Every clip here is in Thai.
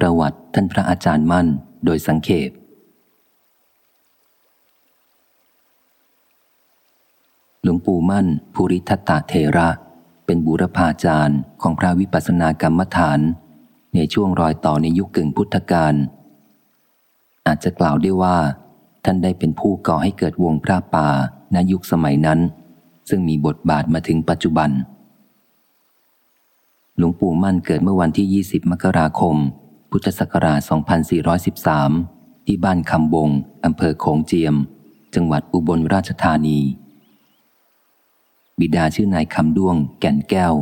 ประวัติท่านพระอาจารย์มั่นโดยสังเขปหลวงปู่มั่นภูริทัตตาเทระ เป็นบุรพาจารย์ของพระวิปัสสนากรรมฐาน ในช่วงรอยต่อในยุคกึ่งพุทธกาลอาจจะกล่าวได้ว่า ท่านได้เป็นผู้ก่อให้เกิดวงพระป่าในยุคสมัยนั้น ซึ่งมีบทบาทมาถึงปัจจุบันหลวงปู่มั่นเกิดเมื่อวันที่ 20 มกราคม พุทธศักราช 2413 ที่บ้านคำบงอำเภอโขงเจียม จังหวัดอุบลราชธานี บิดาชื่อนายคำด้วง แก่นแก้ว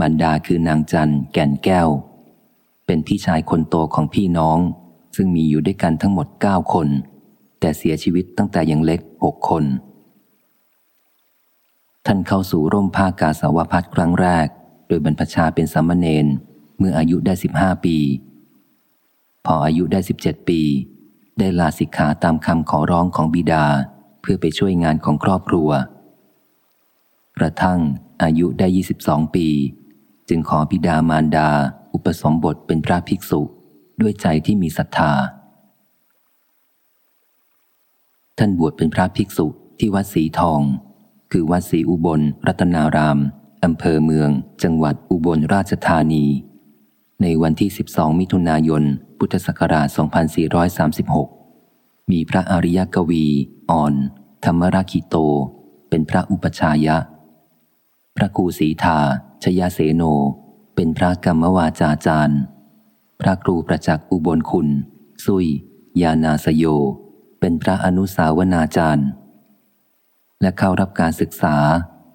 บรรดาคือนางจันแก่นแก้ว เป็นพี่ชายคนโตของพี่น้อง ซึ่งมีอยู่ด้วยกันทั้งหมดเก้าคน แต่เสียชีวิตตั้งแต่ยังเล็กหกคน ท่านเข้าสู่ร่มผ้ากาสาวพัดครั้งแรก โดยบรรพชาเป็นสามเณรเมื่ออายุได้สิบห้าปี พออายุได้สิบเจ็ดปี ได้ลาสิกขาตามคำขอร้องของบิดา เพื่อไปช่วยงานของครอบครัว กระทั่งอายุได้ 22 ปี จึงขอพิดามารดา อุปสมบทเป็นพระภิกษุด้วยใจที่มีศรัทธา ท่านบวชเป็นพระภิกษุที่วัดสีทอง คือวัดศรีอุบล รัตนารามอำเภอเมือง จังหวัดอุบลราชธานี ในวันที่ 12 มิถุนายน พุทธศักราช 2436 มีพระอริยกวี อ่อน ธรรมราคิโต เป็นพระอุปชายะ พระครูสีทาชยาเสโน เป็นพระกรรมวาจาจารย์ พระครูประจักษ์อุบลคุณสุย ยานาสโย เป็นพระอนุสาวนาจารย์ และเข้ารับการศึกษา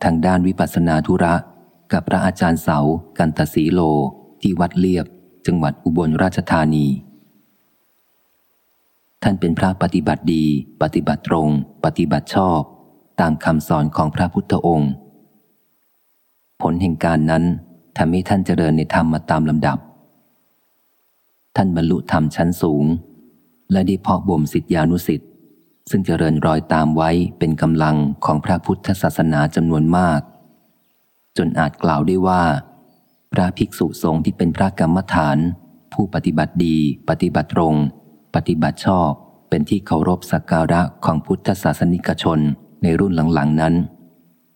ทางด้านวิปัสนาธุระ กับพระอาจารย์เสา กันตสีโล ที่วัดเลียบ จังหวัดอุบลราชธานี ท่านเป็นพระปฏิบัติดี ปฏิบัติตรง ปฏิบัติชอบ ตามคำสอนของพระพุทธองค์ ผลแห่งการนั้นทำให้ท่านเจริญในธรรมมาตามลำดับ ท่านบรรลุธรรมชั้นสูง และได้เพาะบ่มสิทธิานุสิทธิ์ซึ่งเจริญรอยตามไว้เป็นกำลังของพระพุทธศาสนาจำนวนมาก จนอาจกล่าวได้ว่า พระภิกษุสงฆ์ที่เป็นพระกรรมฐาน ผู้ปฏิบัติดี ปฏิบัติตรง ปฏิบัติชอบ เป็นที่เคารพสักการะของพุทธศาสนิกชนในรุ่นหลังๆนั้น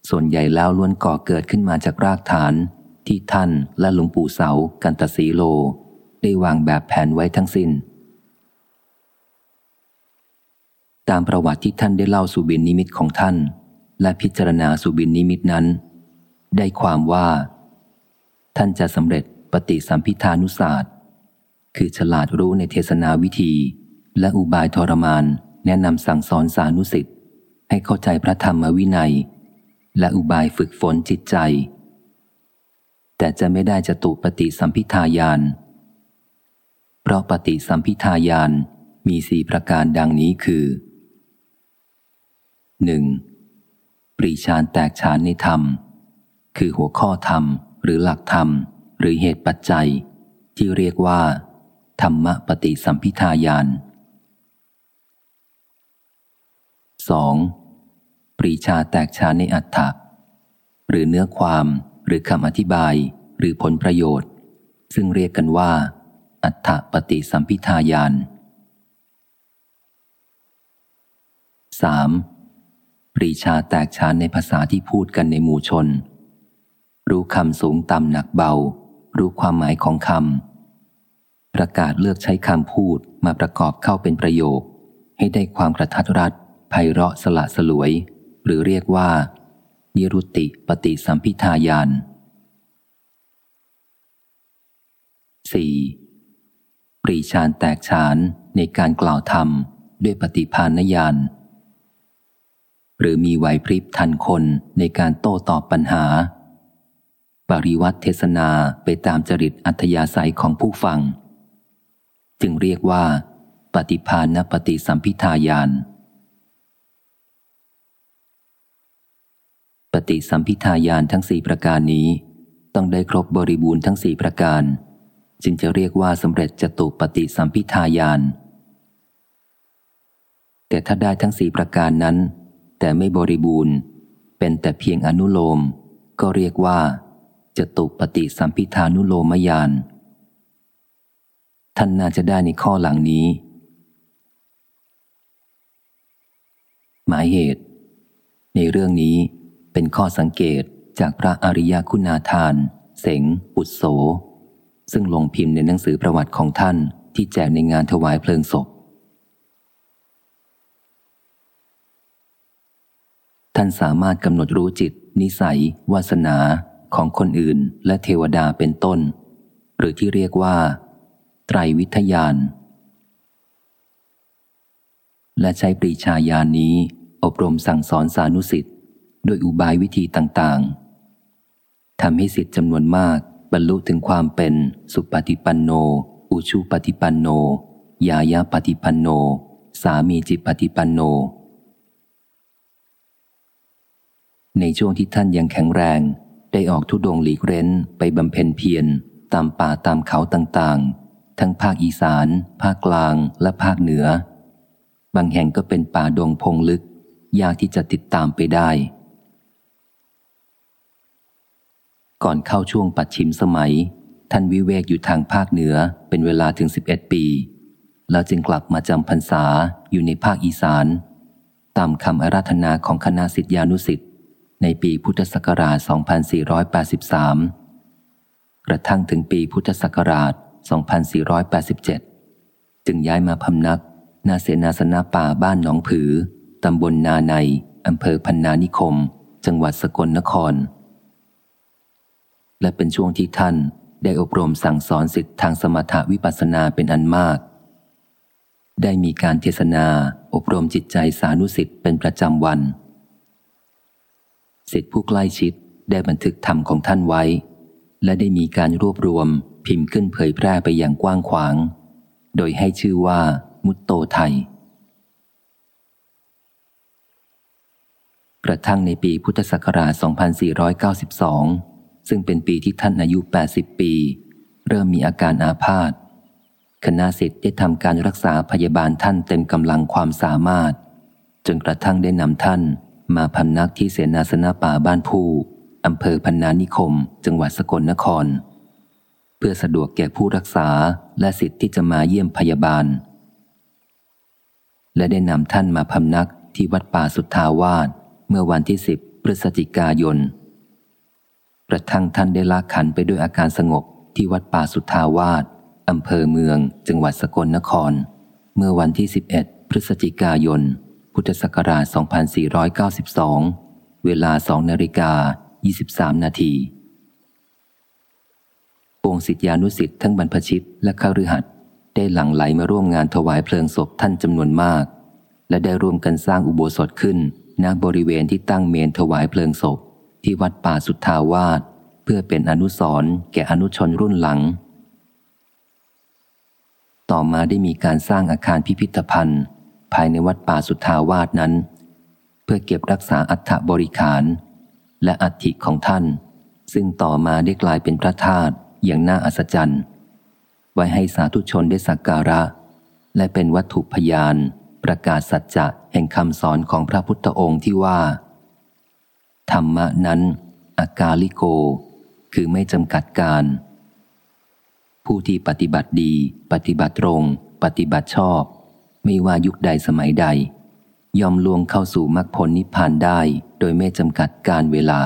ส่วนใหญ่แล้วล้วนก่อเกิดขึ้นมาจากรากฐาน ที่ท่านและหลวงปู่เสา กันตสีโล ได้วางแบบแผนไว้ทั้งสิน้น ตามประวัติที่ท่านได้เล่าสุบินนิมิตของท่าน และพิจารณาสุบินนิมิตนั้น ได้ความว่า ท่านจะสำเร็จปฏิสัมพิธานุศาสตร์ คือฉลาดรู้ในเทศนาวิธี และอุบายทรมาน แนะนำสั่งสอนสานุสิทธิ์ให้เข้าใจพระธรรมวินัย และอุบายฝึกฝนจิตใจ แต่จะไม่ได้จะตุปฏิสัมพิทายาน เพราะปฏิสัมพิทายานมีสี่ประการดังนี้คือ 1. ปรีชานแตกฉานในธรรม คือหัวข้อธรรม หรือหลักธรรม หรือเหตุปัจจัย ที่เรียกว่า ธรรมปฏิสัมพิทายาน 2. รีชาแตกฉานในอัฏฐะหรือเนื้อความหรือคำอธิบาย หรือผลประโยชน์ ซึ่งเรียกกันว่า อัฏฐปฏิสัมพิทายาน 3. ปรีชาแตกฉานในภาษาที่พูดกันในหมู่ชน รู้คำสูงต่ำหนักเบา รู้ความหมายของคำประกาศเลือกใช้คำพูดมาประกอบเข้าเป็นประโยค ให้ได้ความกระทัดรัดไพเราะสละสลวย หรือเรียกว่า นิรุติปฏิสัมพิทายาน 4. ปรีชานแตกฉานในการกล่าวธรรมด้วยปฏิพานญาณหรือมีไหวพริบทันคนในการโต้ตอบปัญหา ปริวัติเทศนาไปตามจริตอัธยาศัยของผู้ฟัง จึงเรียกว่า ปฏิพานนปฏิสัมพิทายาน ปฏิสัมพิทายานทั้งสี่ประการนี้ ต้องได้ครบบริบูรณ์ทั้งสี่ประการ จึงจะเรียกว่าสำเร็จจตุปฏิสัมพิทายาน แต่ถ้าได้ทั้งสี่ประการนั้น แต่ไม่บริบูรณ์ เป็นแต่เพียงอนุโลม ก็เรียกว่า จตุปฏิสัมพิทานุโลมยาน ท่านน่าจะได้ในข้อหลังนี้ หมายเหตุ ในเรื่องนี้เป็นข้อสังเกตจากพระอริยคุณาทาน เสงปุตโส ซึ่งลงพิมพ์ในหนังสือประวัติของท่านที่แจกในงานถวายเพลิงศพ ท่านสามารถกำหนดรู้จิต นิสัย วาสนา ของคนอื่นและเทวดาเป็นต้น หรือที่เรียกว่า ไตรวิทยาน และใช้ปรีชาญาณนี้ อบรมสั่งสอนสานุสิทธิ์โดยอุบายวิธีต่างๆทำให้สิทธิ์จำนวนมากบรรลุถึงความเป็นสุปฏิปันโน อุชุปฏิปันโน ยายาปฏิปันโน สามีจิปฏิปันโน ในช่วงที่ท่านยังแข็งแรง ได้ออกทุดงหลีกเร้นไปบำเพ็ญเพียรตามป่าตามเขาต่างๆ ทั้งภาคอีสาน ภาคกลางและภาคเหนือ บางแห่งก็เป็นป่าดงพงลึก ยากที่จะติดตามไปได้ ก่อนเข้าช่วงปัดชิมสมัย ท่านวิเวกอยู่ทางภาคเหนือเป็นเวลาถึง 11 ปี แล้วจึงกลับมาจำพรรษาอยู่ในภาคอีสาน ตามคำอาราธนาของคณะสิทธิานุสิทธิ ในปีพุทธศักราช 2483 กระทั่งถึงปีพุทธศักราช 2487 จึงย้ายมาพำนักนาเสนาสนะป่าบ้านหนองผือ ตำบลนาในอำเภอพันนานิคม จังหวัดสกลนคร และเป็นช่วงที่ท่านได้อบรมสั่งสอนสิทธิทางสมถวิปัสสนาเป็นอันมาก ได้มีการเทศนาอบรมจิตใจสานุสิทธิ์เป็นประจำวัน สิทธิผู้ใกล้ชิดได้บันทึกธรรมของท่านไว้ และได้มีการรวบรวมพิมพ์ขึ้นเผยแพร่ไปอย่างกว้างขวาง โดยให้ชื่อว่า มุตโตไทย กระทั่งในปีพุทธศักราช 2492 ซึ่งเป็นปีที่ท่านอายุ 80 ปี เริ่มมีอาการอาพาธคณะสิทธิ์ได้ทำการรักษาพยาบาลท่านเต็มกำลังความสามารถ จนกระทั่งได้นำท่าน มาพำนักที่เสนาสนะป่าบ้านผู้อำเภอพันนานิคม จังหวัดสกลนคร เพื่อสะดวกแก่ผู้รักษาและสิทธิ์ที่จะมาเยี่ยมพยาบาล และได้นำท่านมาพำนักที่วัดป่าสุทธาวาสเมื่อวันที่สิบพฤศจิกายนกระทั่งท่านได้ลากขันไปด้วยอาการสงบที่วัดป่าสุทธาวาสอำเภอเมือง จังหวัดสกลนคร เมื่อวันที่ 11 พฤศจิกายน พุทธศักราช 2492 เวลา2นาฬิกา 23 นาทีปวงสิทธิานุสิทธิ์ทั้งบรรพชิตและข้ารือหัดได้หลั่งไหลมาร่วมงานถวายเพลิงศพท่านจำนวนมาก และได้ร่วมกันสร้างอุโบสถขึ้นณบริเวณที่ตั้งเมนถวายเพลิงศพ ที่วัดป่าสุทธาวาสเพื่อเป็นอนุสรณ์แก่อนุชนรุ่นหลัง ต่อมาได้มีการสร้างอาคารพิพิธภัณฑ์ ภายในวัดป่าสุทธาวาสนั้น เพื่อเก็บรักษาอัฐบริขาร และอัฐิของท่าน ซึ่งต่อมาได้กลายเป็นพระธาตุอย่างน่าอัศจรรย์ ไว้ให้สาธุชนได้สักการะ และเป็นวัตถุพยาน ประกาศสัจจะแห่งคำสอนของพระพุทธองค์ที่ว่า ธรรมะนั้น อากาลิโก คือไม่จำกัดการ ผู้ที่ปฏิบัติดี ปฏิบัติตรง ปฏิบัติชอบ ไม่ว่ายุคใดสมัยใด ยอมลวงเข้าสู่มรรคผลนิพพานได้โดยไม่จำกัดการเวลา